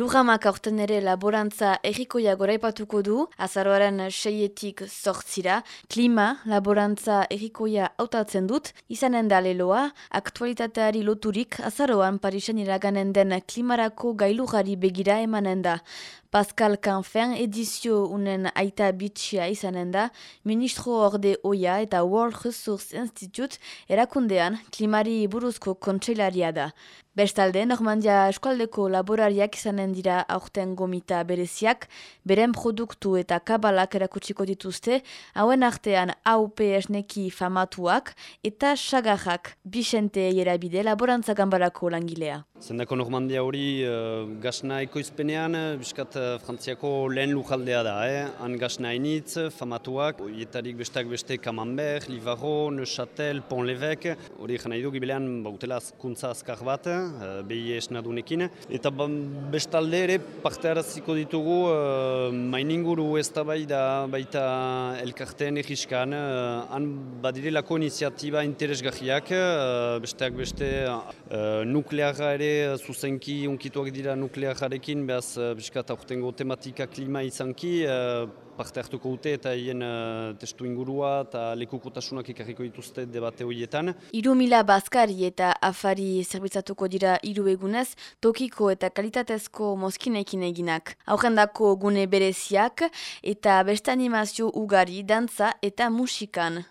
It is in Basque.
Lugamak aurten ere laborantza errikoia goraipatuko du, azaroaren seietik sortzira, klima laborantza errikoia hautatzen dut, izanen da leloa, aktualitateari loturik azaroan Parisen iraganen den klimarako gailugari begira emanen da. Pascal Canfen edizio unen aita bitxia izanen da, ministro orde oia eta World Resource Institute erakundean klimari buruzko kontseilaria da. Bestalde, Normandia eskualdeko laborariak izanen dira aurten gomita bereziak, beren produktu eta kabalak erakutsiko dituzte, hauen artean AUP esneki famatuak eta sagarrak Bixente erabide laborantza gambarako langilea. Zendako Normandia hori uh, gasna ekoizpenean, biskat uh, frantziako lehen lujaldea da, eh? han gasna hainitz, famatuak, oietarik bestak beste Camembert, Livaro, Neuchâtel, Pont-l'Evêque, hori jena idu gibelean bautela azkuntza azkar bat, uh, behi esnadunekin, eta ba, bestalde ere parte haraziko ditugu uh, maininguru ez da bai da baita elkarteen egiskan, uh, han badirelako iniziatiba interesgahiak, uh, besteak beste uh, nuklearra ere zuzenki unkituak dira nuklearekin, behaz biskat aurtengo tematika klima izanki, parte hartuko dute eta hien testu ingurua eta lekukotasunak ikarriko dituzte debate horietan. Iru mila bazkari eta afari zerbitzatuko dira hiru egunez, tokiko eta kalitatezko mozkinekin eginak. Aurrendako gune bereziak eta beste animazio ugari, dantza eta musikan.